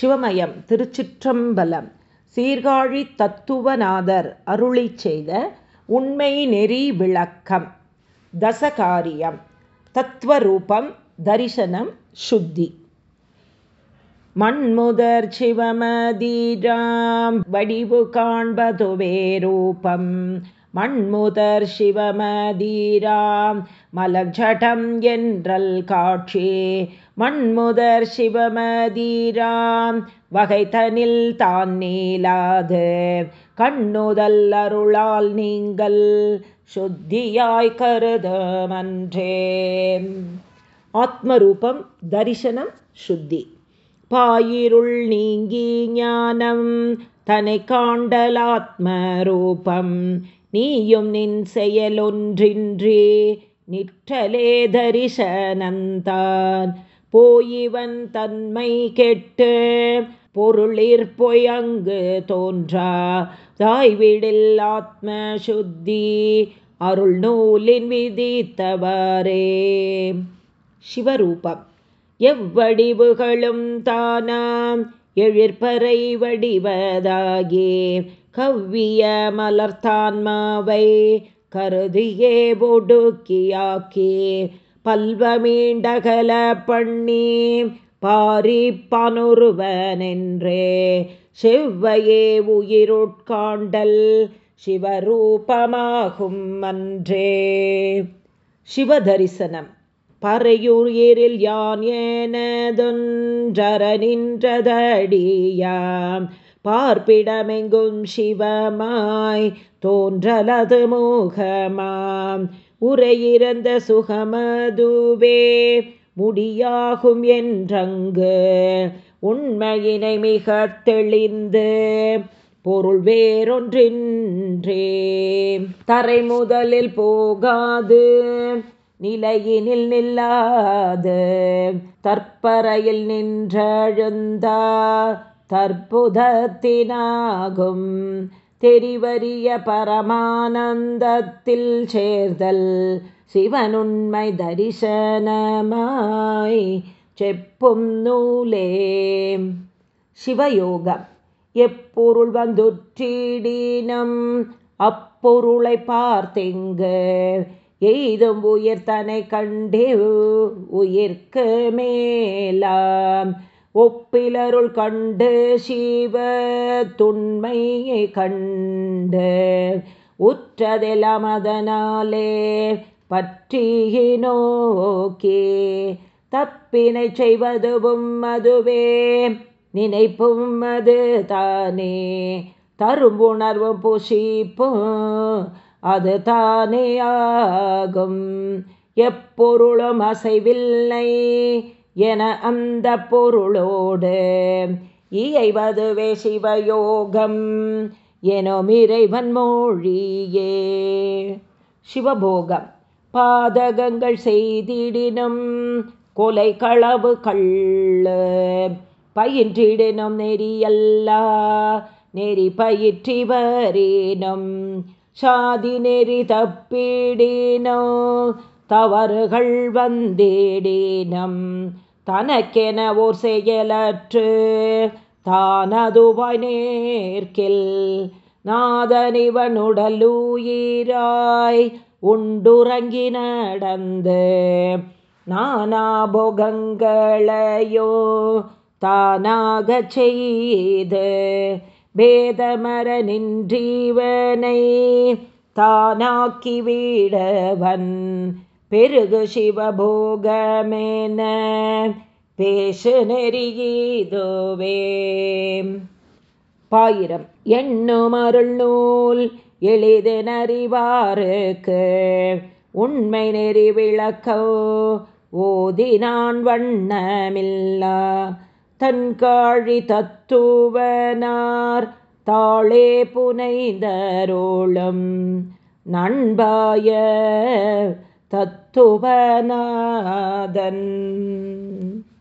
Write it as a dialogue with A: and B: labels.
A: சிவமயம் திருச்சிற்றம்பலம். சீர்காழி தத்துவநாதர் அருளி செய்த உண்மை நெறி விளக்கம். தசகாரியம் தத்துவரூபம் தரிசனம் சுத்தி. மண்முதர் சிவமதீராம் வடிவு காண்பதுவே ரூபம். மண்முதர் சிவமதீராம் மலஜடம் என்றல் காட்சி மண்முதர் சிவமதீராம் வகைதனில் தான் நீலாது கண்ணுதல் அருளால் நீங்கள் சுத்தியாய் கருதமன்றே. ஆத்மரூபம் தரிசனம் சுத்தி. பாயிருள் நீங்கி ஞானம் தனை காண்டலாத்மரூபம் நீயும் நின் செயலொன்றின்றி நிற்றலே தரிசனந்தான். போயிவன் தன்மை கெட்டு பொருளிற் பொயங்கு தோன்றா. தாய்விடில் ஆத்ம சுத்தி அருள் நூலின் விதித்தவரே. சிவரூபம். எவ்வடிவுகளும் தானாம் எழிற்பறை வடிவதாகி. கவ்விய மலர்த்தான்மாவை கருதியே பொடுக்கியாக்கி பல்வமீண்டகல பண்ணி பாரிப்பனுருவனென்றே. செவ்வையே உயிருட்காண்டல் சிவரூபமாகும் அன்றே. சிவதரிசனம். பறையூர் ஏரில் யான் ஏனதொன்றர நின்றதடியாம் பார்ப்பிடமெங்கும் சிவமாய் தோன்றலது மோகமாம். உரையிறந்த சுகமதுவே முடியாகும் என்றங்கு உண்மையினை மிக தெளிந்து பொருள் வேறொன்றின்றே. தரை முதலில் போகாது நிலையினில் நில்லாது தற்பறையில் நின்றழுந்தா தற்புதத்தினாகும். தெரிவறிய பரமானந்தத்தில் சேர்தல் சிவனுண்மை தரிசனமாய் செப்பும் நூலே. சிவயோகம் எப்பொருள் வந்துற்றிடினம் அப்பொருளை பார்த்தெங்கு? எய்தும் உயிர்த்தனை கண்டே உயிர்க்கு மேலாம். ஒப்பிலருள் கண்டு சீவ துண்மையை கண்டு உற்றதெல்லாம் அதனாலே பற்றியே தப்பினை செய்வதுவும் அதுவே நினைப்பும் அது தானே தரும் உணர்வும் புஷிப்பும் அது தானே ஆகும். எப்பொருளும் அசைவில்லை என அந்த பொருளோடு இயைவதுவே சிவயோகம் எனும் இறைவன் மொழியே. சிவபோகம். பாதகங்கள் செய்திடினும் கொலை களவு கள்ளு. பயின்றிடினும் நெறியல்லா நெறி பயிற்றி வரீனும் சாதி நெறி தப்பிடினோ தவறுகள் வந்திடினம். தனக்கென ஓர் செயலற்று தானதுவாய் நேர்கில் நாதனிவனுடலூயிராய் உண்டுறங்கி நடந்து நானாபோகங்களையோ தானாக செய்து பேதமர நின்றீவனை தானாக்கி வீடவன் பெருகு சிவபோகமேன பேசு நெறியீதுவே. பாயிரம் எண்ணும் அருள் நூல் எளிது நறிவாருக்கு. உண்மை நெறி விளக்கோ ஓதி நான் வண்ணமில்லா. தன்காழி தத்துவனார் தாளே புனைந்தரோளும். நண்பாய तत्तु वनादन्।